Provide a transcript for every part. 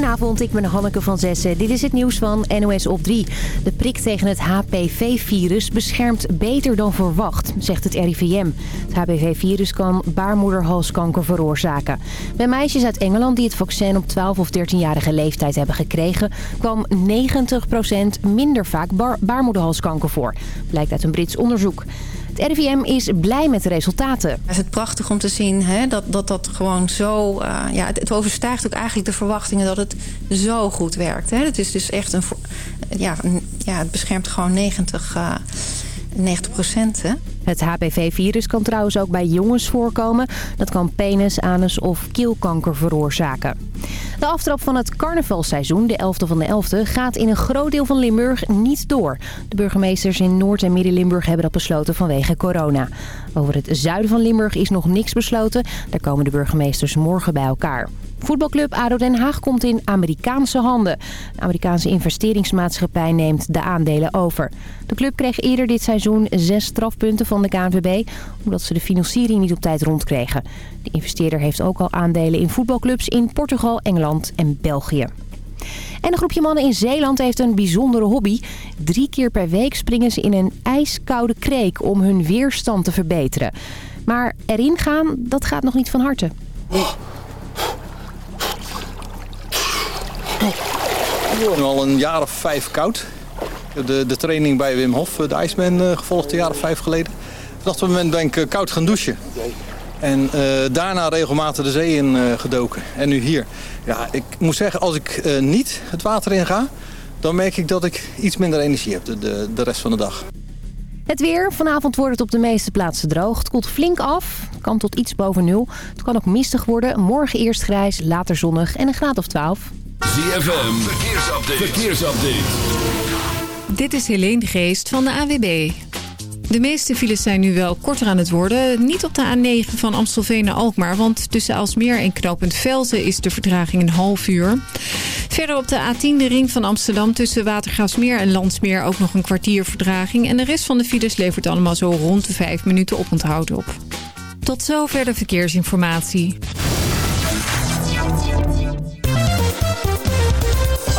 Goedenavond, ik ben Hanneke van Zessen. Dit is het nieuws van NOS op 3. De prik tegen het HPV-virus beschermt beter dan verwacht, zegt het RIVM. Het HPV-virus kan baarmoederhalskanker veroorzaken. Bij meisjes uit Engeland die het vaccin op 12 of 13-jarige leeftijd hebben gekregen... kwam 90% minder vaak baarmoederhalskanker voor, blijkt uit een Brits onderzoek. Het RIVM is blij met de resultaten. Het is prachtig om te zien hè, dat, dat dat gewoon zo... Uh, ja, het, overstijgt ook eigenlijk de verwachtingen dat het zo goed werkt. Hè. Het is dus echt een... Ja, ja het beschermt gewoon 90... Uh, 90 procent, Het HPV-virus kan trouwens ook bij jongens voorkomen. Dat kan penis, anus of keelkanker veroorzaken. De aftrap van het carnavalseizoen, de 11e van de 11e, gaat in een groot deel van Limburg niet door. De burgemeesters in Noord- en Midden-Limburg hebben dat besloten vanwege corona. Over het zuiden van Limburg is nog niks besloten. Daar komen de burgemeesters morgen bij elkaar. Voetbalclub ADO Den Haag komt in Amerikaanse handen. De Amerikaanse investeringsmaatschappij neemt de aandelen over. De club kreeg eerder dit seizoen zes strafpunten van de KNVB... omdat ze de financiering niet op tijd rondkregen. De investeerder heeft ook al aandelen in voetbalclubs in Portugal, Engeland en België. En een groepje mannen in Zeeland heeft een bijzondere hobby. Drie keer per week springen ze in een ijskoude kreek om hun weerstand te verbeteren. Maar erin gaan, dat gaat nog niet van harte. Nu al een jaar of vijf koud. De, de training bij Wim Hof, de IJsman, uh, gevolgd een jaar of vijf geleden. Op dat moment ben ik uh, koud gaan douchen. En uh, daarna regelmatig de zee in gedoken. En nu hier. Ja, ik moet zeggen, als ik niet het water in ga... dan merk ik dat ik iets minder energie heb de, de, de rest van de dag. Het weer. Vanavond wordt het op de meeste plaatsen droog. Het koelt flink af. Het kan tot iets boven nul. Het kan ook mistig worden. Morgen eerst grijs, later zonnig en een graad of 12. ZFM, verkeersupdate. verkeersupdate. Dit is Helene Geest van de AWB. De meeste files zijn nu wel korter aan het worden. Niet op de A9 van Amstelveen naar Alkmaar. Want tussen Alsmeer en knooppunt Velzen is de vertraging een half uur. Verder op de A10 de ring van Amsterdam tussen Watergraafsmeer en Landsmeer ook nog een kwartier vertraging. En de rest van de files levert allemaal zo rond de 5 minuten op onthoud op. Tot zover de verkeersinformatie.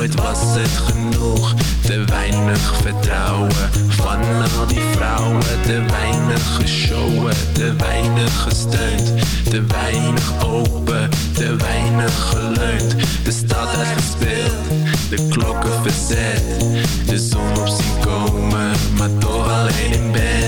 Nooit was het genoeg. Te weinig vertrouwen van al die vrouwen. Te weinig geshowen, te weinig gesteund. Te weinig open, te weinig geleund. De stad uitgespeeld, de klokken verzet. De zon op zien komen, maar toch alleen in bed.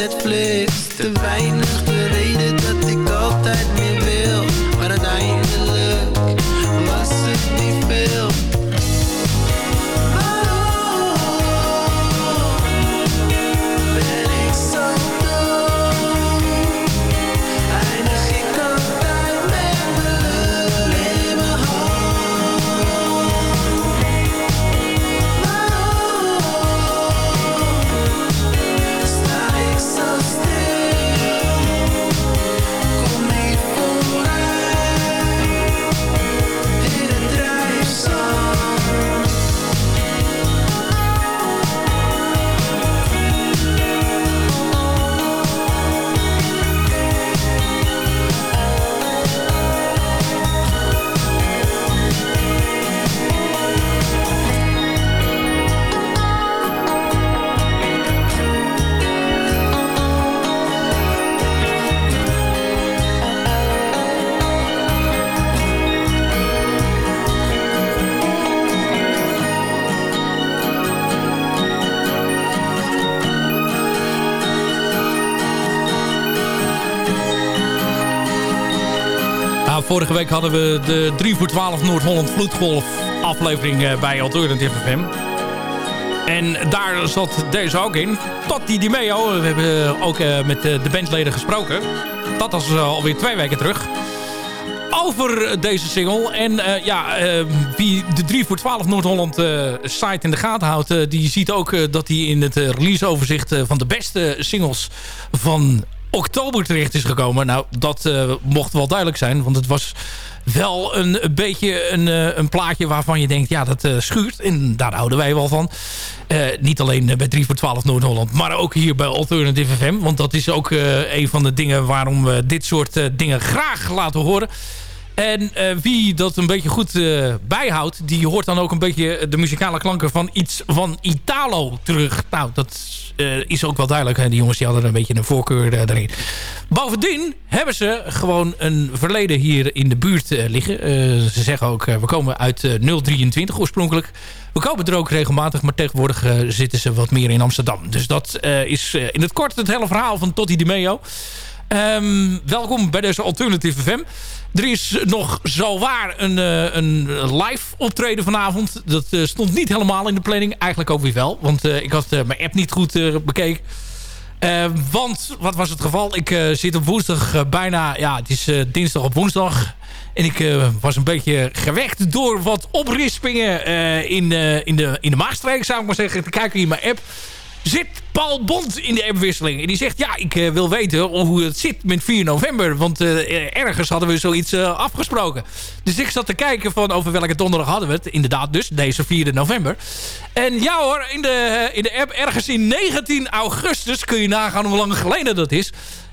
Netflix. Hadden we de 3 voor 12 Noord-Holland Vloedgolf aflevering eh, bij Alternative FM. En daar zat deze ook in. Totti Di Meo. We hebben ook eh, met eh, de bandleden gesproken. Dat was alweer twee weken terug. Over deze single. En ja, wie de 3 voor 12 Noord-Holland site in de gaten houdt... die ziet ook dat hij in het releaseoverzicht van de beste singles van oktober terecht is gekomen. Nou, dat mocht wel duidelijk zijn. Want het was wel een, beetje een, eh, een plaatje waarvan je denkt... ja, dat eh, schuurt. En daar houden wij wel van. Eh, niet alleen bij 3 voor 12 Noord-Holland... maar ook hier bij Alternative FM. Want dat is ook een van de dingen... waarom we dit soort dingen graag laten horen. En eh, wie dat een beetje goed eh, bijhoudt... die hoort dan ook een beetje de muzikale klanken van iets van Italo terug. Nou, dat eh, is ook wel duidelijk. Hè? Die jongens die hadden een beetje een voorkeur daarin. Bovendien hebben ze gewoon een verleden hier in de buurt liggen. Ze zeggen ook, we komen uit eh, 023 oorspronkelijk. We komen er ook regelmatig, maar tegenwoordig zitten ze wat meer in Amsterdam. Dus dat is in het kort het hele verhaal van Totti Di Meo. Ehm, welkom bij deze Alternative FM. Er is nog zowaar een, eh, een live optreden vanavond. Dat eh, stond niet helemaal in de planning. Eigenlijk ook weer wel. Want eh, ik had mijn app niet goed bekeken. Want, wat was het geval? Ik zit op woensdag bijna... Ja, het is dinsdag op woensdag. En ik was een beetje gewekt door wat oprispingen in, in, de, in de maagstreek, zou ik maar zeggen. Te kijken in mijn app zit Paul Bond in de appwisseling. En die zegt, ja, ik eh, wil weten hoe het zit met 4 november. Want eh, ergens hadden we zoiets eh, afgesproken. Dus ik zat te kijken van over welke donderdag hadden we het. Inderdaad dus, deze 4 november. En ja hoor, in de, in de app ergens in 19 augustus... kun je nagaan hoe lang geleden dat is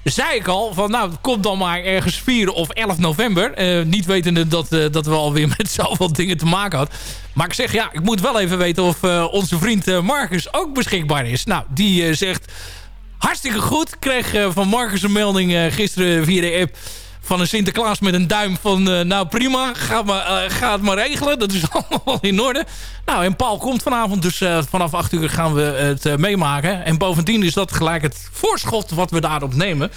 zei ik al van nou, komt dan maar ergens 4 of 11 november. Eh, niet wetende dat, eh, dat we alweer met zoveel dingen te maken hadden. Maar ik zeg ja, ik moet wel even weten of eh, onze vriend Marcus ook beschikbaar is. Nou, die zegt hartstikke goed. Ik kreeg van Marcus een melding gisteren via de app van een Sinterklaas met een duim van... eh, nou prima, ga, maar, ga het maar regelen. Dat is allemaal in orde. Nou, en Paul komt vanavond, dus eh, vanaf 8 uur gaan we het meemaken. En bovendien is dat gelijk het voorschot wat we daarop nemen.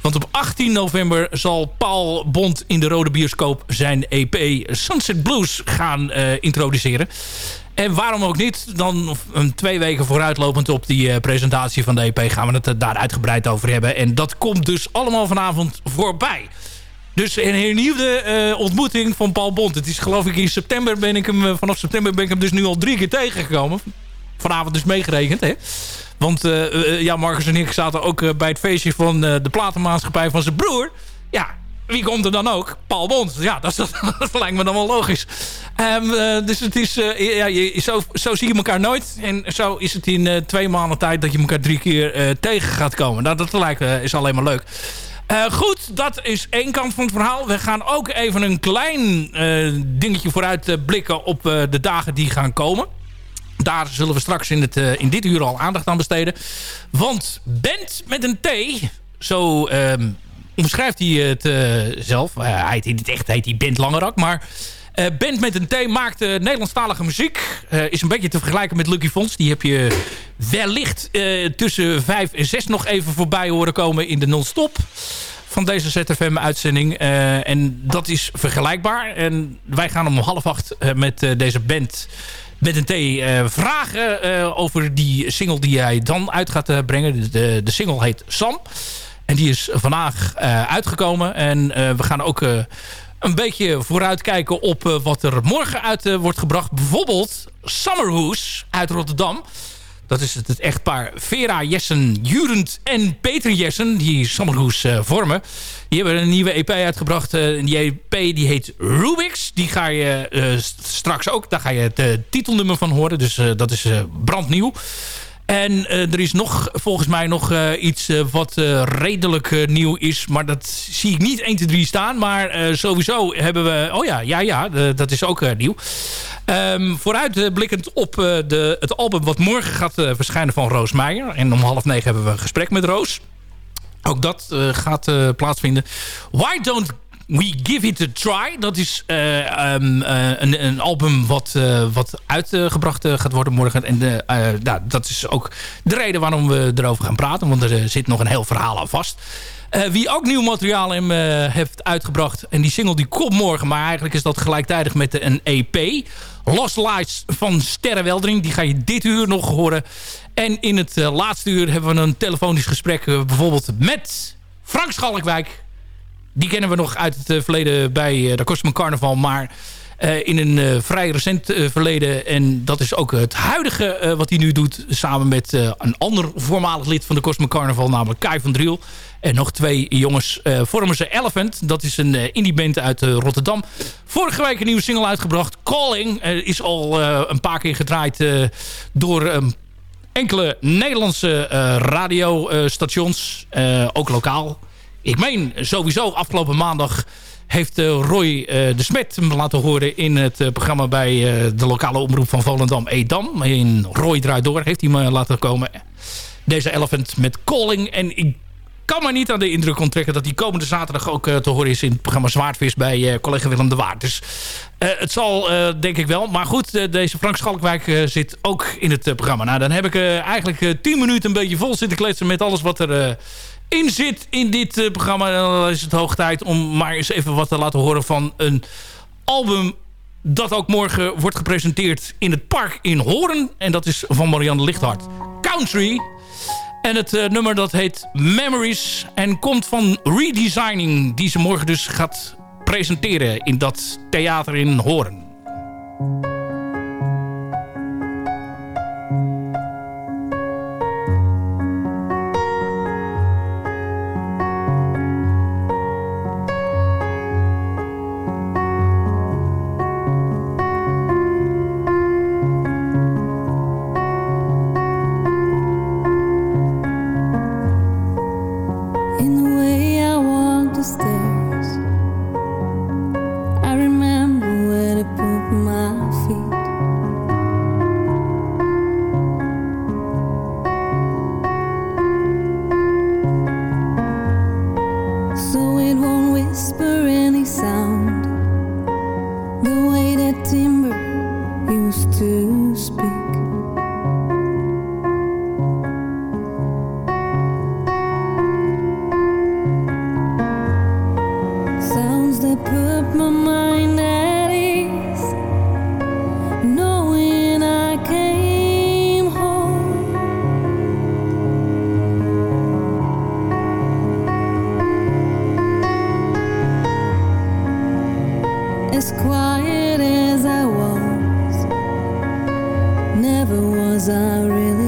Want op 18 november zal Paul Bond in de Rode Bioscoop zijn EP Sunset Blues gaan introduceren. En waarom ook niet, dan een twee weken vooruitlopend op die eh, presentatie van de EP... gaan we het er daar uitgebreid over hebben. En dat komt dus allemaal vanavond voorbij. Dus een hernieuwde eh, ontmoeting van Paul Bond. Het is geloof ik in september ben ik hem, eh, vanaf september ben ik hem dus nu al drie keer tegengekomen. Vanavond dus meegerekend, hè. Want eh, eh, ja, Marcus en ik zaten ook eh, bij het feestje van eh, de platenmaatschappij van zijn broer. Ja, wie komt er dan ook? Paul Bond. Ja, dat, dat lijkt me dan wel logisch. Ehm, eh, dus het is, eh, ja, je, zo, zo zie je elkaar nooit. En zo is het in eh, twee maanden tijd dat je elkaar drie keer tegen gaat komen. Nou, dat lijkt, is alleen maar leuk. Goed, dat is één kant van het verhaal. We gaan ook even een klein dingetje vooruit blikken op de dagen die gaan komen. Daar zullen we straks in, het, in dit uur al aandacht aan besteden. Want Bent met een T, zo ehm, omschrijft hij het eh, zelf. Eh, hij heet in het echt heet hij Bent Langerak, maar... eh Bent met een T maakt eh, Nederlandstalige muziek. Eh, is een beetje te vergelijken met Lucky Fons. Die heb je wellicht eh, tussen 5 en 6 nog even voorbij horen komen in de non-stop van deze ZFM-uitzending. Eh, en dat is vergelijkbaar. En wij gaan om half acht eh, met eh, deze band met een T eh, vragen eh, over die single die hij dan uit gaat eh, brengen. De, de single heet Sam. En die is vandaag eh, uitgekomen. En eh, we gaan ook eh, een beetje vooruitkijken op wat er morgen uit wordt gebracht. Bijvoorbeeld Summerhoes uit Rotterdam. Dat is het, het echtpaar Vera Jessen Jurend en Peter Jessen. Die Summerhoes vormen. Die hebben een nieuwe EP uitgebracht. en die EP die heet Rubix. Die ga je straks ook. Daar ga je het titelnummer van horen. Dus dat is brandnieuw. En eh, er is nog volgens mij nog eh, iets eh, wat redelijk nieuw is. Maar dat zie ik niet 1, 2, 3 staan. Maar sowieso hebben we... Oh ja, ja, ja. dat is ook nieuw. Ehm, vooruitblikkend op de, het album wat morgen gaat verschijnen van Roos Meijer. En om half negen hebben we een gesprek met Roos. Ook dat gaat plaatsvinden. Why don't we give it a try? Dat is eh, ehm, eh, een, een album wat, eh, wat uitgebracht gaat worden morgen. En nou, dat is ook de reden waarom we erover gaan praten. Want er zit nog een heel verhaal aan vast. Wie ook nieuw materiaal heeft uitgebracht. En die single die komt morgen. Maar eigenlijk is dat gelijktijdig met een EP. Lost Lights van Sterre Weldering. Die ga je dit uur nog horen. En in het laatste uur hebben we een telefonisch gesprek. bijvoorbeeld met Frank Schalkwijk. Die kennen we nog uit het eh, verleden bij eh, de Cosmo Carnaval. Maar eh, in een vrij recent verleden. En dat is ook het huidige wat hij nu doet. Samen met een ander voormalig lid van de Cosmo Carnaval. Namelijk Kai van Driel. En nog twee jongens eh, vormen ze Elephant. Dat is een eh, indie band uit Rotterdam. Vorige week een nieuwe single uitgebracht. Calling is al een paar keer gedraaid door ehm, enkele Nederlandse radiostations. ook lokaal. Ik meen sowieso afgelopen maandag heeft eh, Roy eh, de Smet hem laten horen in het eh, programma bij de lokale omroep van Volendam Edam. In Roy draait door heeft hij me laten komen. Deze Elephant met Calling. En ik kan me niet aan de indruk onttrekken dat die komende zaterdag ook te horen is in het programma Zwaardvis bij collega Willem de Waard. Dus het zal denk ik wel. Maar goed, deze Frank Schalkwijk zit ook in het programma. Nou, dan heb ik eigenlijk 10 minuten een beetje vol zitten kletsen met alles wat er in zit in dit eh, programma. Dan is het hoog tijd om maar eens even wat te laten horen van een album dat ook morgen wordt gepresenteerd in het park in Hoorn. En dat is van Marianne Lichthart. Country. En het eh, nummer dat heet Memories. En komt van Redesigning. Die ze morgen dus gaat presenteren in dat theater in Hoorn. As quiet as I was, never was I really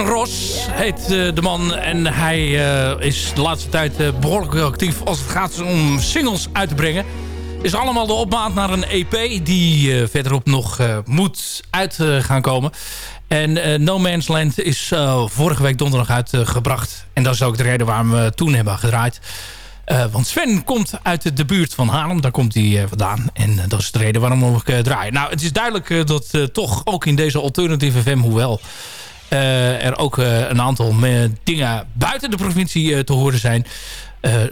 Ros heet eh, de man. En hij eh, is de laatste tijd eh, behoorlijk actief als het gaat om singles uit te brengen. Is allemaal de opmaat naar een EP die verderop nog moet uit gaan komen. En No Man's Land is vorige week donderdag uitgebracht. en dat is ook de reden waarom we toen hebben gedraaid. want Sven komt uit de buurt van Haarlem. Daar komt hij vandaan. En dat is de reden waarom we draaien. Nou, het is duidelijk dat toch ook in deze alternatieve FM... hoewel er ook een aantal dingen buiten de provincie te horen zijn...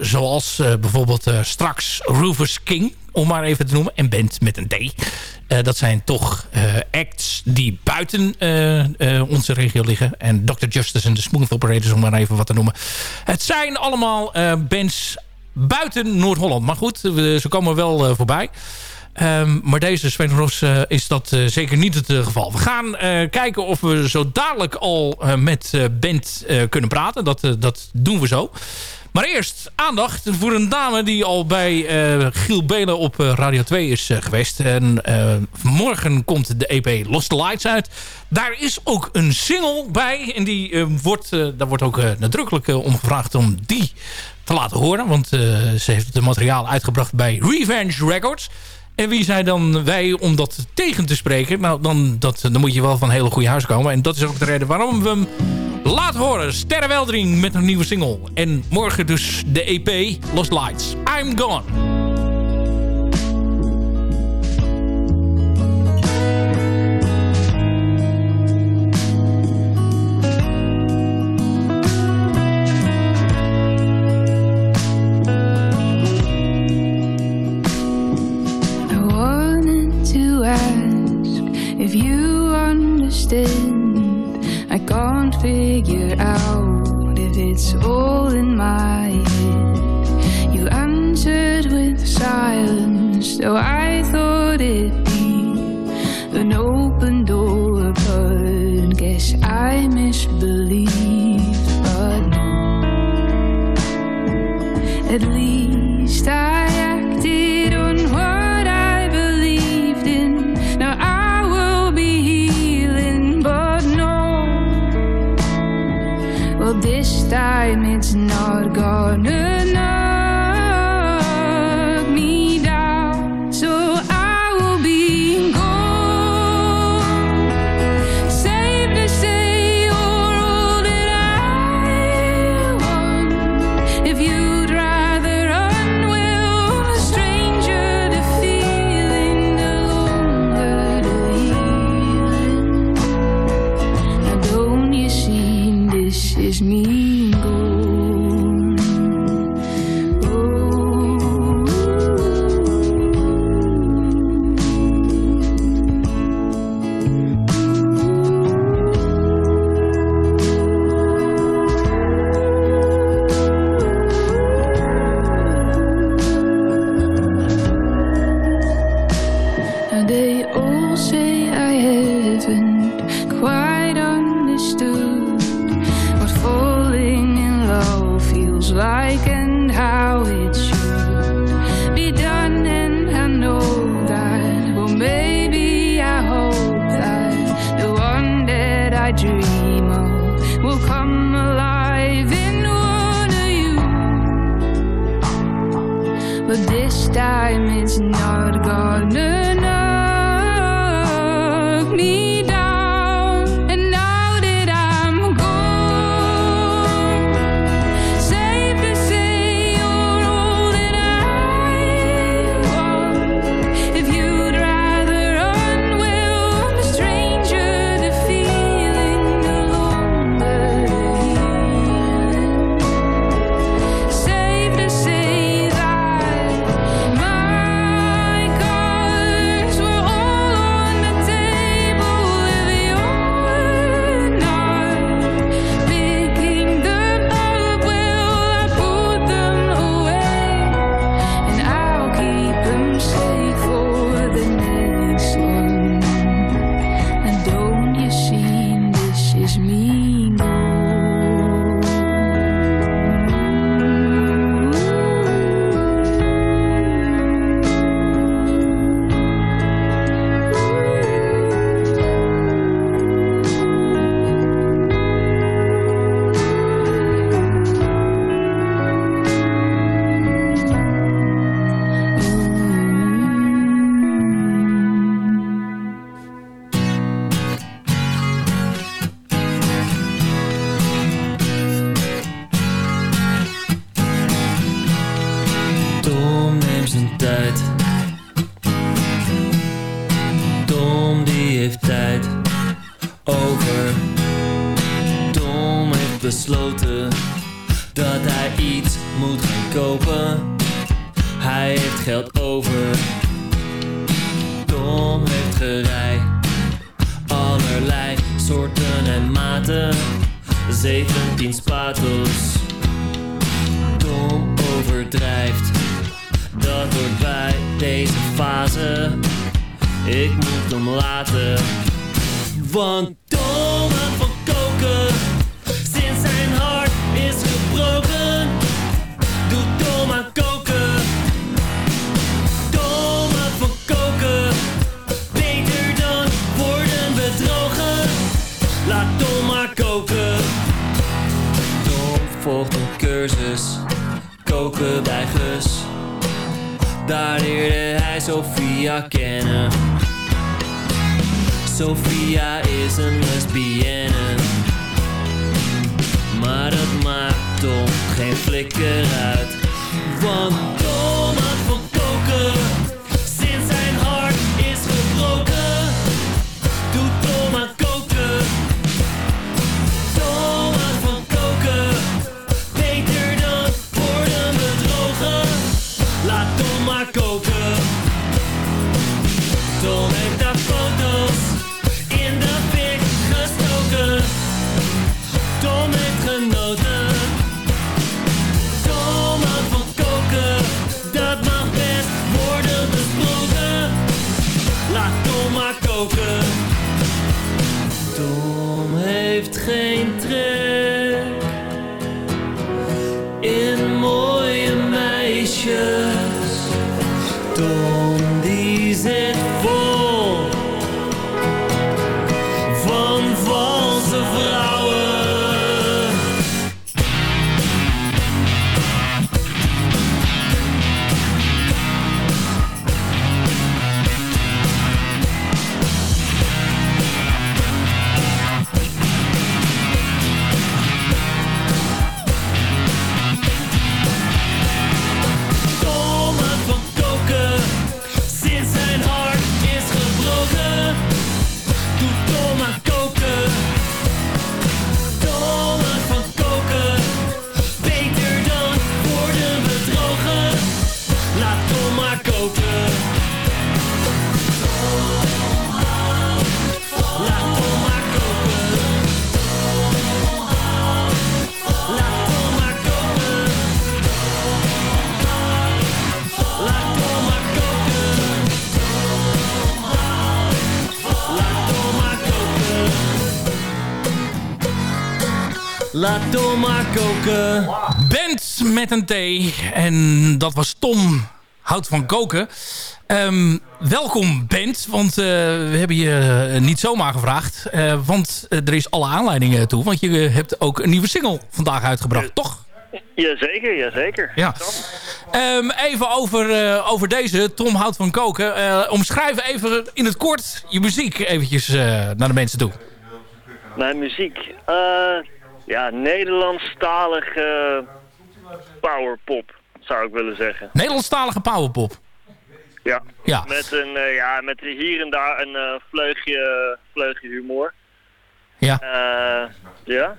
zoals bijvoorbeeld straks Rufus King, om maar even te noemen. En band met een D. dat zijn toch acts die buiten onze regio liggen. En Dr. Justice en de Smooth Operators, om maar even wat te noemen. Het zijn allemaal bands buiten Noord-Holland. Maar goed, ze komen wel voorbij. Um, maar deze Sven uh, is dat uh, zeker niet het uh, geval. We gaan kijken of we zo dadelijk al met band kunnen praten. Dat, dat doen we zo. Maar eerst aandacht voor een dame die al bij Giel Belen op Radio 2 is geweest. En morgen komt de EP Lost the Lights uit. Daar is ook een single bij. En die, wordt, daar wordt ook nadrukkelijk om gevraagd om die te laten horen. Want ze heeft het materiaal uitgebracht bij Revenge Records. En wie zijn dan wij om dat tegen te spreken? Nou, dan, dat, dan moet je wel van hele goede huis komen. En dat is ook de reden waarom we hem laten horen. Sterrenweldering met een nieuwe single. En morgen dus de EP Lost Lights. I'm Gone. dat hij iets moet gaan kopen. Hij heeft geld over. Tom heeft gerij. Allerlei soorten en maten. 17 spatels. Tom overdrijft. Dat hoort bij deze fase. Ik moet hem laten. Want Bij Gus. Daar leerde hij Sophia kennen. Sophia is een lesbienne. Maar dat maakt Tom geen flikker uit. Want met een T. En dat was Tom Hout van Koken. Ehm, welkom band, want eh, we hebben je eh, niet zomaar gevraagd. eh, want er is alle aanleidingen toe. Want je hebt ook een nieuwe single vandaag uitgebracht, toch? Jazeker, jazeker. Ja. Ehm, even over, over deze, Tom Hout van Koken. Omschrijf even in het kort je muziek eventjes naar de mensen toe. Mijn muziek. ja, Nederlandstalige powerpop, zou ik willen zeggen. Nederlandstalige powerpop. Ja. Ja. Met, een, eh, ja, met hier en daar een eh, vleugje, vleugje humor. Ja. Eh, ja.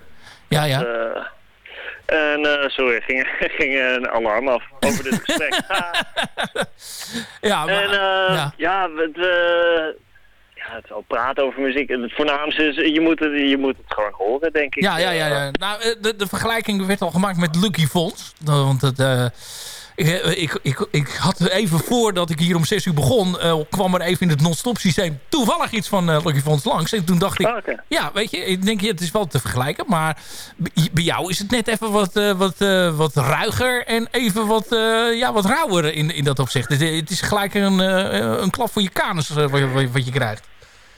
Ja, ja. Eh, en, eh, sorry, ging, ging een alarm af over dit gesprek. ja, maar, en eh, ja. ja, eh, ja, het al praten over muziek. Het voornaamste is, je moet het, je moet het gewoon horen, denk ik. Ja, ja, ja. ja. Nou, eh, de, de vergelijking werd al gemaakt met Lucky Fonds. Want het, eh, ik, ik, ik, ik had even voordat ik hier om 6 uur begon... eh, kwam er even in het non-stop systeem toevallig iets van eh, Lucky Fonds langs. En toen dacht ik, oké. ja, weet je, ik denk, het is wel te vergelijken. Maar bij- jou is het net even wat, eh, wat, eh, wat ruiger en even wat, eh, ja, wat rauwer in, in dat opzicht. Het, het is gelijk een, eh, een klap voor je kanus eh, wat je krijgt.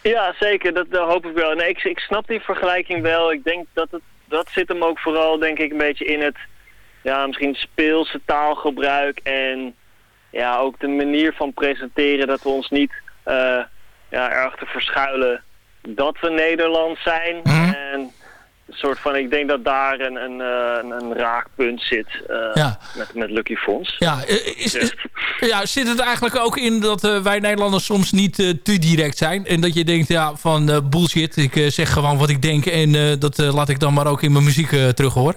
Ja, zeker. Dat, dat hoop ik wel. Nee, ik, ik snap die vergelijking wel. Ik denk dat het, dat zit hem ook vooral, denk ik, een beetje in het, ja, misschien speelse taalgebruik en ja, ook de manier van presenteren dat we ons niet eh ja, erg te verschuilen dat we Nederland zijn. En een soort van, ik denk dat daar een, een, eh, een, raakpunt zit eh, Ja. met, met Lucky Fonds. Ja, is, is- ja, zit het eigenlijk ook in dat eh, wij Nederlanders soms niet te direct zijn? En dat je denkt, ja, van bullshit, ik zeg gewoon wat ik denk... en dat laat ik dan maar ook in mijn muziek terug horen?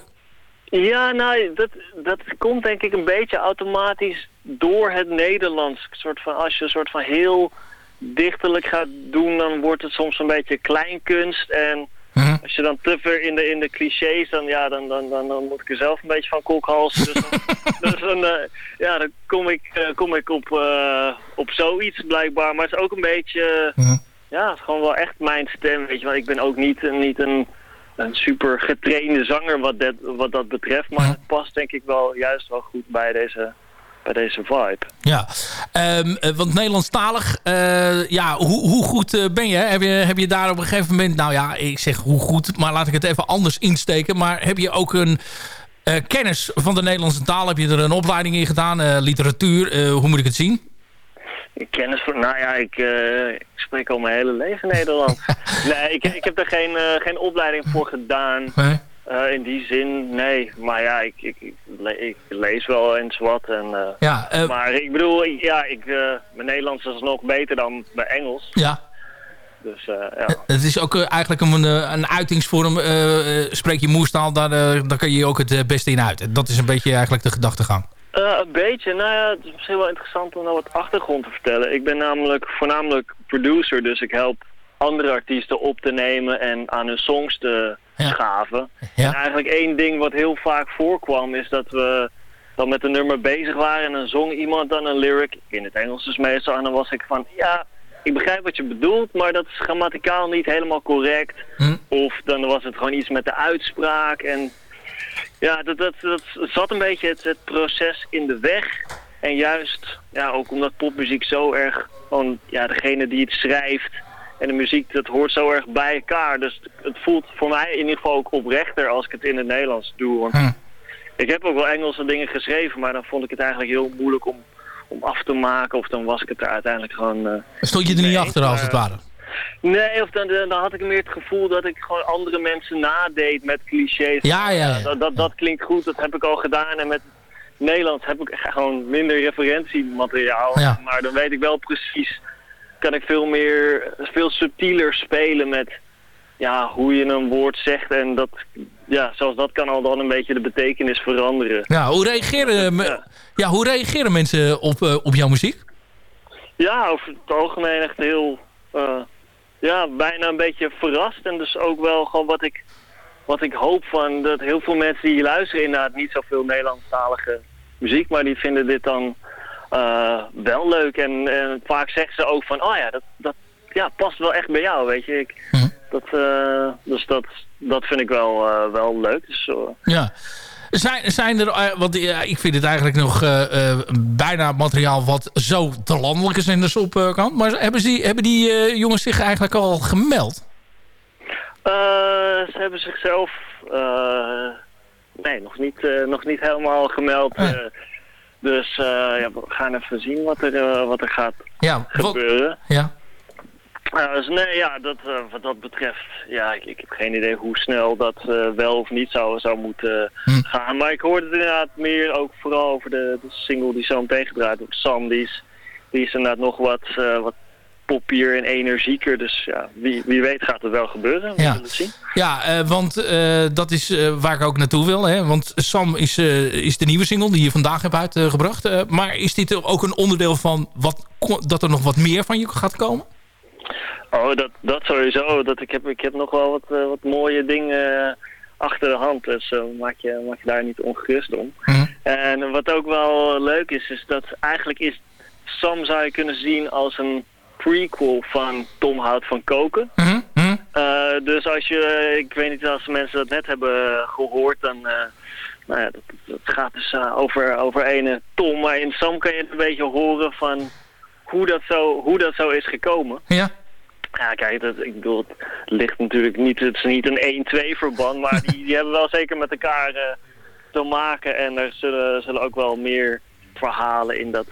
Ja, nou, dat, dat komt denk ik een beetje automatisch door het Nederlands. Soort van, als je een soort van heel dichterlijk gaat doen, dan wordt het soms een beetje kleinkunst. En als je dan te ver in de, in de clichés, dan, ja, dan, dan, dan, dan moet ik er zelf een beetje van kokhalsen. Dus dan, dus dan, eh, ja, dan kom ik, eh, kom ik op, eh, op zoiets blijkbaar. Maar het is ook een beetje, ja, het is gewoon wel echt mijn stem, weet je wel. Ik ben ook niet, niet een, een super getrainde zanger wat dat, wat dat betreft. Maar het past denk ik wel juist wel goed bij deze, bij deze vibe. Ja, Ehm, eh, want Nederlandstalig, eh ja, hoe, hoe goed eh, ben je? Heb, je? heb je daar op een gegeven moment, nou ja, ik zeg hoe goed, maar laat ik het even anders insteken. Maar heb je ook een kennis van de Nederlandse taal? Heb je er een opleiding in gedaan? Literatuur, hoe moet ik het zien? Kennis voor, nou ja, ik, ik spreek al mijn hele leven Nederlands. nee, ik, ik heb er geen, geen opleiding voor gedaan. Nee. Eh, in die zin, nee. Maar ja, ik, ik, ik, le- ik lees wel eens wat. En, eh, Ja, eh, maar ik bedoel, ja, ik, mijn Nederlands is nog beter dan mijn Engels. Ja. Dus ja. Het is ook eigenlijk een, een uitingsvorm. spreek je moerstaal, daar, daar kan je je ook het beste in uit. Dat is een beetje eigenlijk de gedachtegang. Een beetje. Nou ja, het is misschien wel interessant om nou wat achtergrond te vertellen. Ik ben namelijk voornamelijk producer, dus ik help andere artiesten op te nemen en aan hun songs te schaven. En eigenlijk één ding wat heel vaak voorkwam is dat we dan met een nummer bezig waren en dan zong iemand dan een lyric, in het Engels dus meestal, en dan was ik van, ja, ik begrijp wat je bedoelt, maar dat is grammaticaal niet helemaal correct. Of dan was het gewoon iets met de uitspraak en ja, dat, dat, dat zat een beetje het, het proces in de weg. En juist, ja, ook omdat popmuziek zo erg, gewoon, ja, degene die het schrijft en de muziek, dat hoort zo erg bij elkaar. Dus het voelt voor mij in ieder geval ook oprechter als ik het in het Nederlands doe. Want ik heb ook wel Engelse dingen geschreven, maar dan vond ik het eigenlijk heel moeilijk om, om af te maken. Of dan was ik het er uiteindelijk gewoon... eh, Stond je er niet achter als het ware? Nee, of dan, dan had ik meer het gevoel dat ik gewoon andere mensen nadeed met clichés. Ja, ja, ja. Dat, dat, dat klinkt goed, dat heb ik al gedaan. En met Nederlands heb ik gewoon minder referentiemateriaal. Ja. Maar dan weet ik wel precies, kan ik veel meer, veel subtieler spelen met ja, hoe je een woord zegt. En dat, ja, zelfs dat kan al dan een beetje de betekenis veranderen. Ja, hoe reageren, ja, hoe reageren mensen op, eh, op jouw muziek? Ja, over het algemeen echt heel, eh, ja, bijna een beetje verrast. En dus ook wel gewoon wat ik, wat ik hoop van, dat heel veel mensen die luisteren inderdaad niet zoveel Nederlandstalige muziek, maar die vinden dit dan eh, wel leuk. En, en vaak zeggen ze ook van, oh ja, dat, dat ja, past wel echt bij jou, weet je. Ik, dat, eh, dus dat, dat vind ik wel, eh, wel leuk. Dus, Ja. Zijn, zijn er, want ik vind het eigenlijk nog bijna materiaal wat zo de landelijke zenders op eh, kan. Maar hebben die, hebben die jongens zich eigenlijk al gemeld? Ze hebben zichzelf nee, nog niet, nog niet helemaal gemeld. eh. Dus eh, ja, we gaan even zien wat er, eh, wat er gaat Ja, gebeuren. Ja. Eh, dus nee, ja, dat, wat dat betreft, ja, ik, ik heb geen idee hoe snel dat wel of niet zou, zou moeten gaan. Maar ik hoorde het inderdaad meer ook vooral over de, de single die zo meteen gedraaid wordt. Sam, die is, inderdaad nog wat, wat poppier en energieker. Dus ja, wie, wie weet gaat het wel gebeuren. We Ja. zullen het zien. Ja, eh, want eh, dat is eh, waar ik ook naartoe wil. Hè? Want Sam is, is de nieuwe single die je vandaag hebt uitgebracht. Maar is dit ook een onderdeel van wat, dat er nog wat meer van je gaat komen? Oh, dat, dat sowieso. Dat ik, heb, ik heb nog wel wat, wat mooie dingen achter de hand. Dus maak, je, maak je daar niet ongerust om. En wat ook wel leuk is, is dat eigenlijk is Sam zou je kunnen zien als een prequel van Tom houdt van koken. Eh, dus als je, ik weet niet als mensen dat net hebben gehoord, dan eh, nou ja, dat, dat gaat dus eh, over, over ene Tom. Maar in Sam kan je het een beetje horen van hoe dat zo, hoe dat zo is gekomen. Ja. Ja, kijk, dat, ik bedoel, het ligt natuurlijk niet, het is niet een 1-2 verband, maar die, die hebben wel zeker met elkaar te maken. En er zullen, zullen ook wel meer verhalen in dat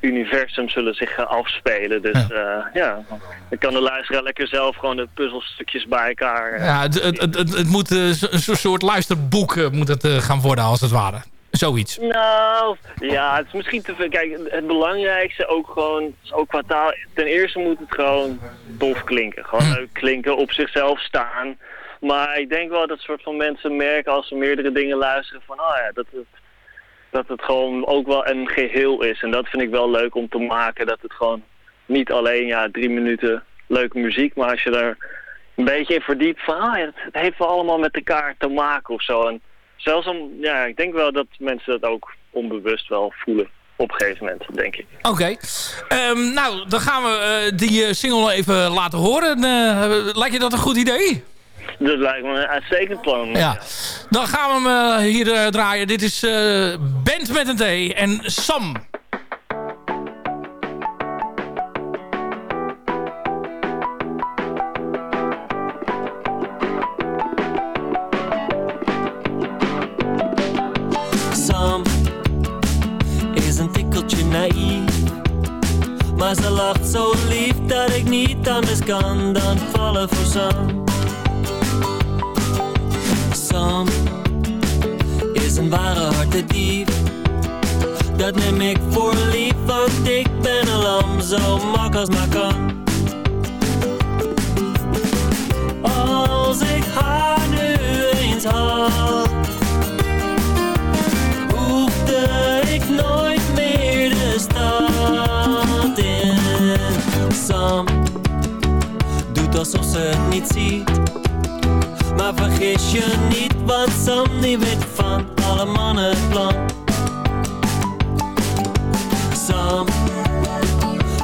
universum zullen zich eh, afspelen. Dus ja. ja, dan kan de luisteraar lekker zelf gewoon de puzzelstukjes bij elkaar. eh, Ja, het, het, het, het, moet een soort- luisterboek moet het, gaan worden als het ware. Zoiets. Nou, ja, het is misschien te veel. Kijk, het belangrijkste ook gewoon, is ook qua taal. Ten eerste moet het gewoon tof klinken. Gewoon leuk klinken, op zichzelf staan. Maar ik denk wel dat soort van mensen merken als ze meerdere dingen luisteren van, oh ja, dat, dat, het gewoon ook wel een geheel is. En dat vind ik wel leuk om te maken. Dat het gewoon niet alleen ja, drie minuten leuke muziek, maar als je er een beetje in verdiept van, ah, het heeft wel allemaal met elkaar te maken of zo. En zelfs om, ja, ik denk wel dat mensen dat ook onbewust wel voelen op een gegeven moment, denk ik. Oké. Ehm, nou, dan gaan we eh, die eh, single even laten horen. Eh, lijkt je dat een goed idee? Dat lijkt me een uitstekend plan. Ja. Dan gaan we hem eh, hier eh, draaien. Dit is eh, Band met een T en Sam. Sam is een tikkeltje naïef. Maar ze lacht zo lief dat ik niet anders kan dan vallen voor Sam. Is een ware hartedief. Dat neem ik voor lief, want ik ben een lam, zo mak als maar kan. Als ik haar nu eens had hoefde ik nooit meer de stad in. Sam doet alsof ze het niet ziet. Maar vergis je niet, want Sam die weet van alle mannen het plan. Sam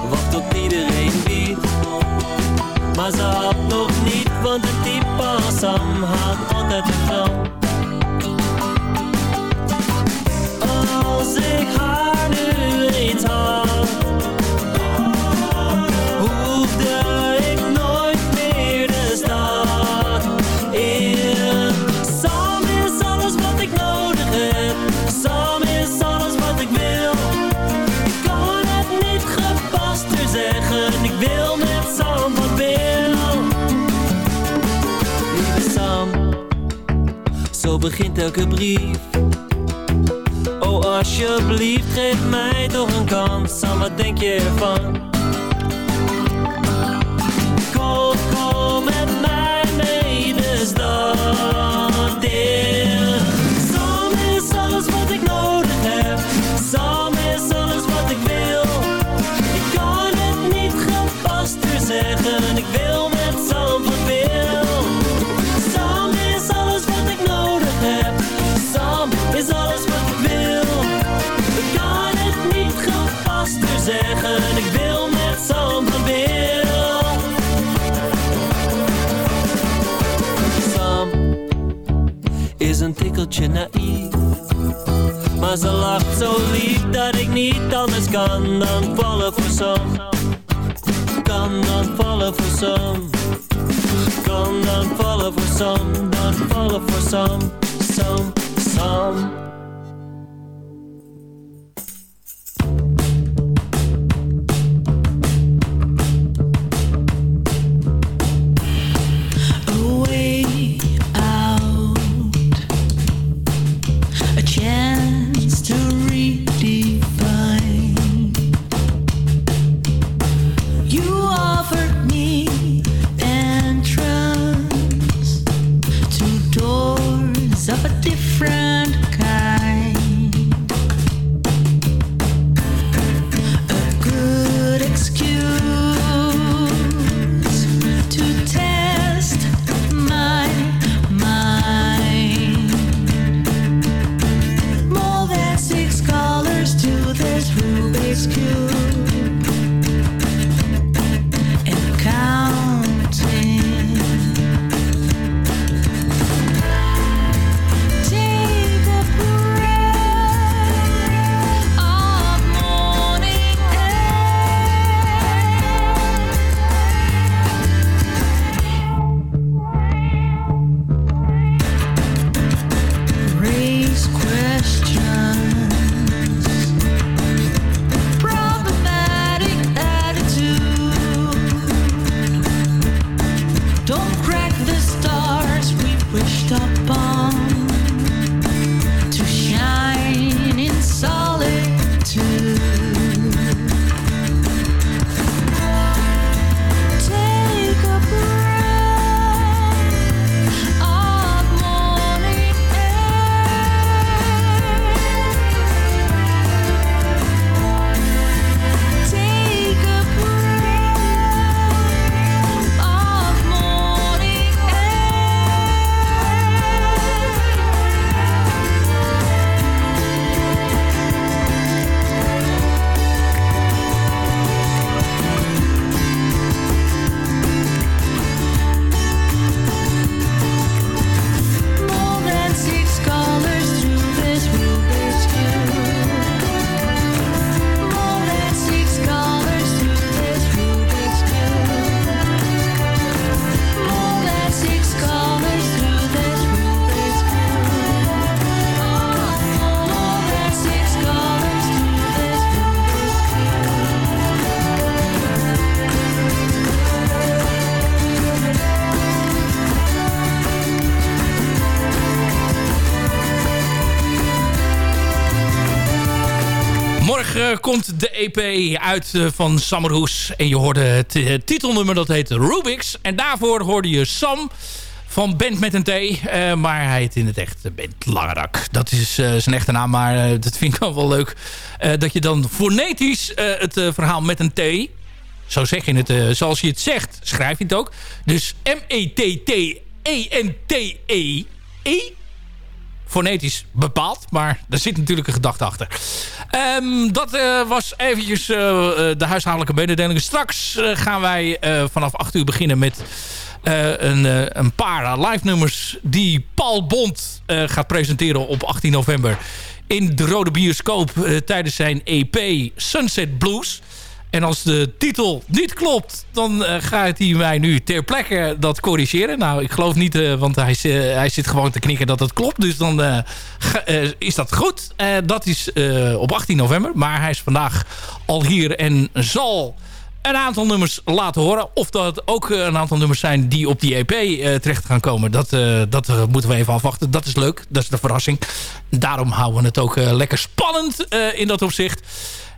wacht op iedereen biedt. Maar ze had nog niet, want een type Sam had altijd een gram. Als ik haar nu eens had begint elke brief. Oh alsjeblieft geef mij toch een kans. Sam wat denk je ervan naïef. Maar ze lacht zo lief dat ik niet anders kan dan vallen voor Sam Kan dan vallen voor Sam Kan dan vallen voor Sam Dan vallen voor Sam Sam, Sam komt de EP uit eh, van Summerhoes. En je hoorde het eh, titelnummer, dat heet Rubix. En daarvoor hoorde je Sam van Band met een T. eh, maar hij heet in het echt Bent Langerak. Dat is eh, zijn echte naam, maar eh, dat vind ik wel wel leuk. eh, dat je dan fonetisch eh, het eh, verhaal met een T... Zo zeg je het, eh, zoals je het zegt, schrijf je het ook. Dus M-E-T-T-E-N-T-E... E fonetisch bepaald. Maar er zit natuurlijk een gedachte achter. Ehm, dat eh, was eventjes eh, eh, de huishoudelijke mededelingen. Straks gaan wij vanaf 8 uur beginnen met een, een paar live nummers... die Paul Bond gaat presenteren op 18 november... in de Rode Bioscoop tijdens zijn EP Sunset Blues... En als de titel niet klopt, dan eh, gaat hij mij nu ter plekke dat corrigeren. Nou, ik geloof niet, eh, want hij, zi- hij zit gewoon te knikken dat het klopt. Dus dan eh, eh, is dat goed. Eh, dat is eh, op 18 november. Maar hij is vandaag al hier en zal een aantal nummers laten horen. Of dat ook eh, een aantal nummers zijn die op die EP eh, terecht gaan komen. Dat, eh, dat eh, moeten we even afwachten. Dat is leuk. Dat is de verrassing. Daarom houden we het ook eh, lekker spannend eh, in dat opzicht.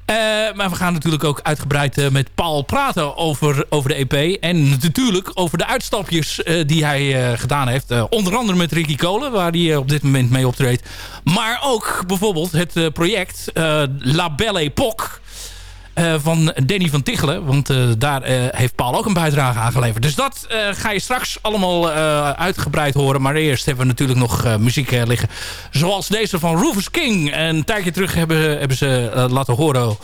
Eh, maar we gaan natuurlijk ook uitgebreid eh, met Paul praten over, over de EP. En natuurlijk over de uitstapjes eh, die hij gedaan heeft. Onder andere met Ricky Kolen, waar hij op dit moment mee optreedt. Maar ook bijvoorbeeld het project La Belle Époque. Eh, van Danny van Tichelen. Want eh, daar eh, heeft Paul ook een bijdrage aan geleverd. Dus dat ga je straks allemaal uitgebreid horen. Maar eerst hebben we natuurlijk nog muziek liggen. Zoals deze van Rufus King. Een tijdje terug hebben, hebben ze laten horen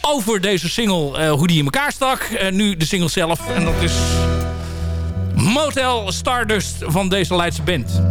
over deze single. hoe die in elkaar stak. Nu de single zelf. En dat is Motel Stardust van deze Leidse band.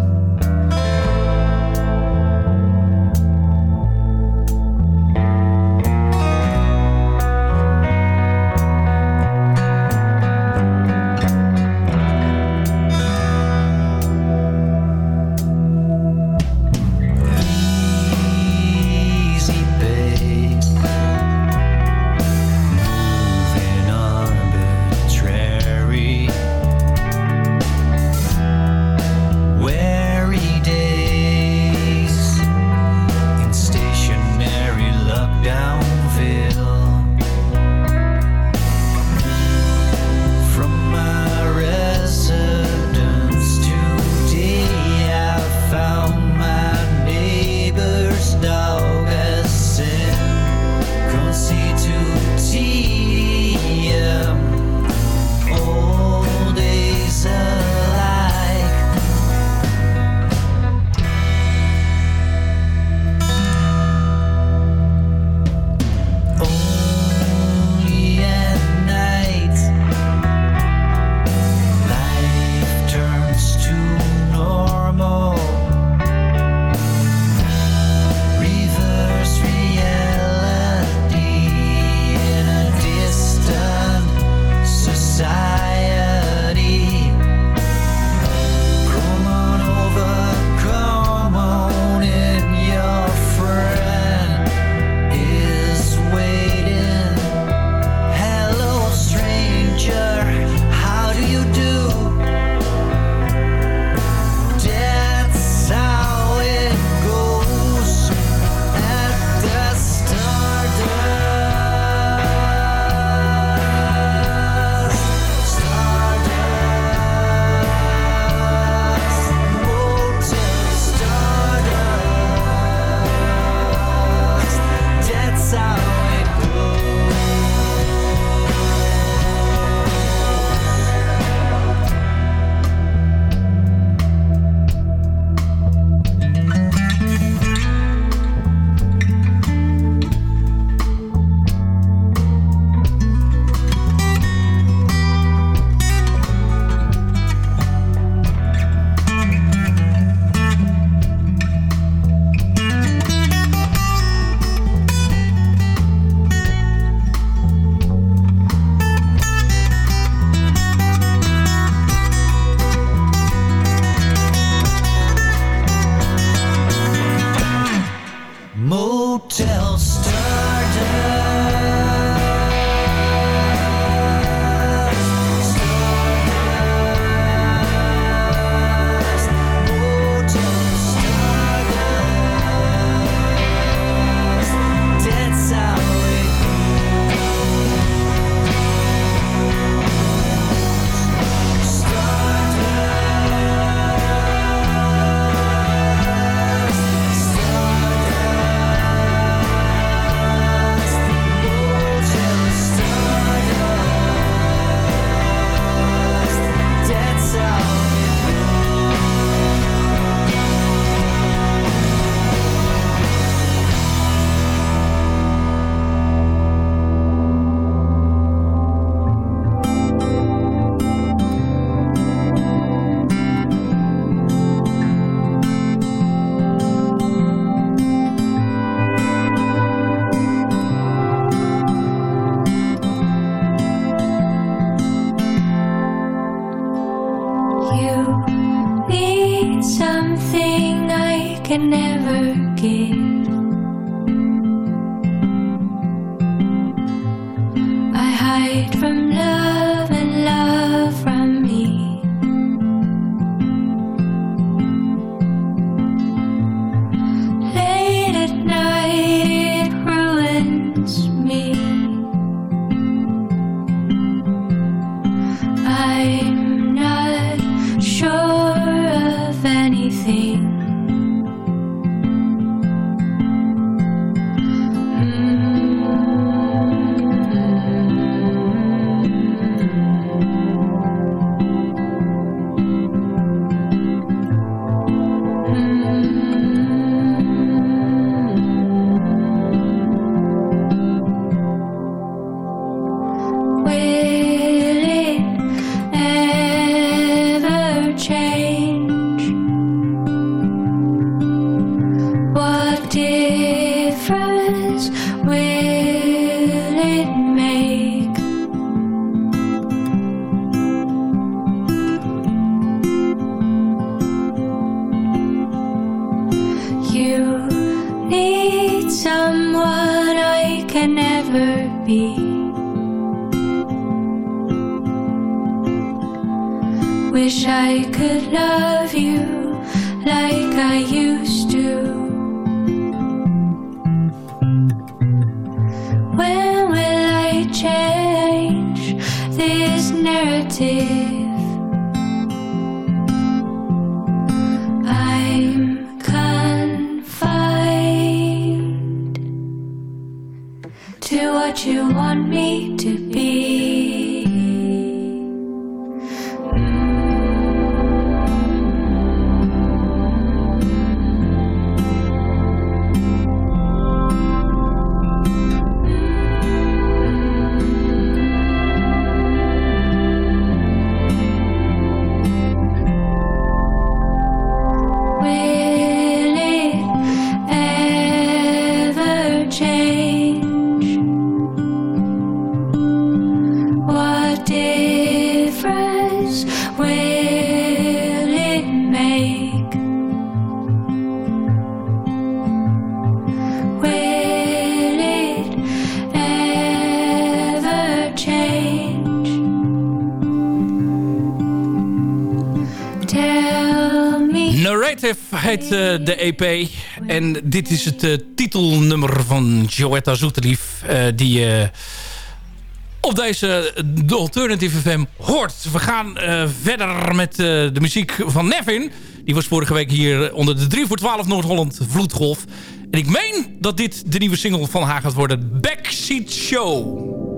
I'm eh, de EP. En dit is het eh, titelnummer van Joetta Zoeterlief. eh, die op deze de Alternative FM hoort. We gaan verder met de muziek van Nevin. Die was vorige week hier onder de 3 voor 12 Noord-Holland Vloedgolf. En ik meen dat dit de nieuwe single van haar gaat worden. Backseat Show.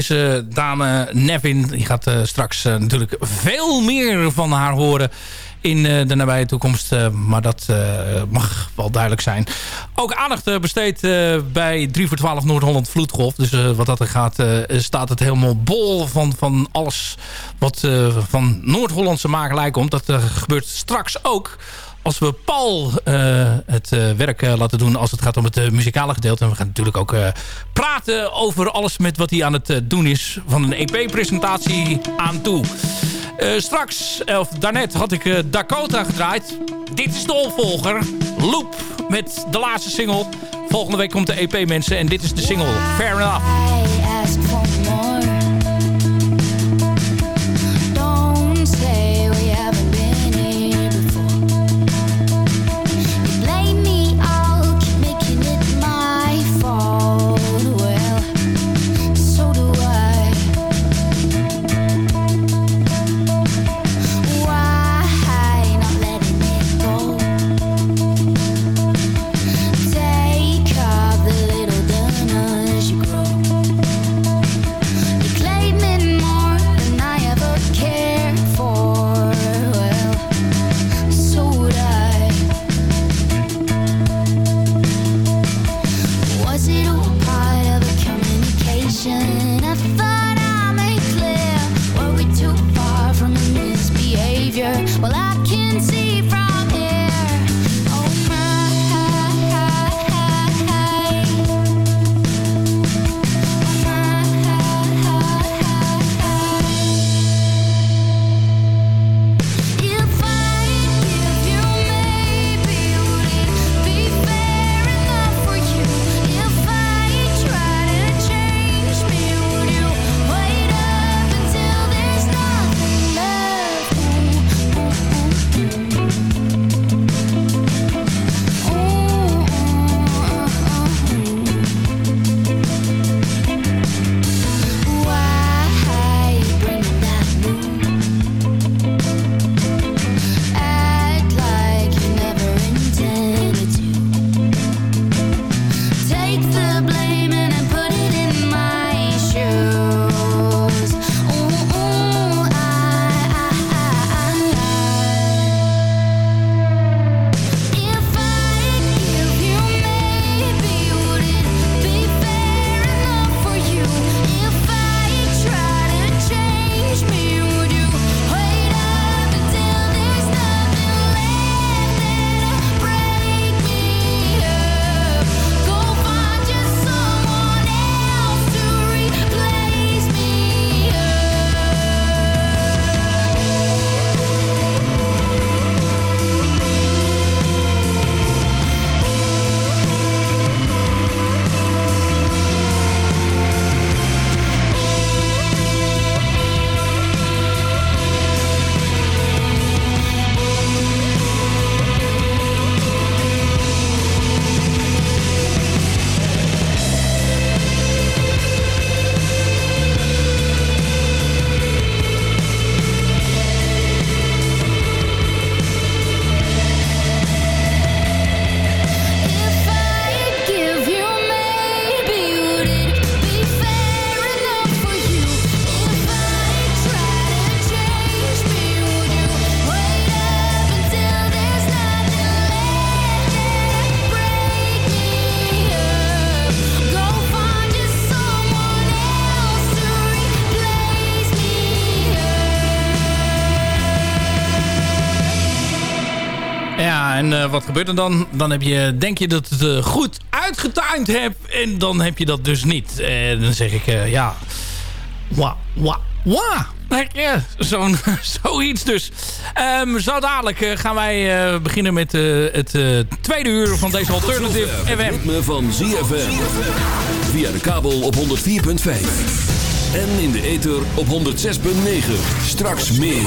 Deze dame Nevin. Die gaat eh, straks eh, natuurlijk veel meer van haar horen in eh, de nabije toekomst. Maar dat mag wel duidelijk zijn. Ook aandacht besteed bij 3 voor 12 Noord-Holland Vloedgolf. Dus wat dat er gaat, staat het helemaal bol van, van alles wat van Noord-Hollandse makelij komt. Dat gebeurt straks ook als we Paul eh, het eh, werk eh, laten doen als het gaat om het muzikale gedeelte. En we gaan natuurlijk ook praten over alles met wat hij aan het doen is. Van een EP-presentatie aan toe. Straks, of daarnet had ik Dakota gedraaid. Dit is de opvolger. Loop met de laatste single. Volgende week komt de EP mensen. En dit is de single. Fair Enough. Gebeurt er dan? Dan heb je, denk je dat het eh, goed uitgetuind hebt. En dan heb je dat dus niet. En dan zeg ik, eh, ja... Wa, wa, wa. Ja, zo'n, zoiets dus. Ehm, zo dadelijk eh, gaan wij eh, beginnen met eh, het eh, tweede uur van deze Alternative Het FM. ritme van ZFM. Via de kabel op 104.5. En in de ether op 106.9. Straks meer.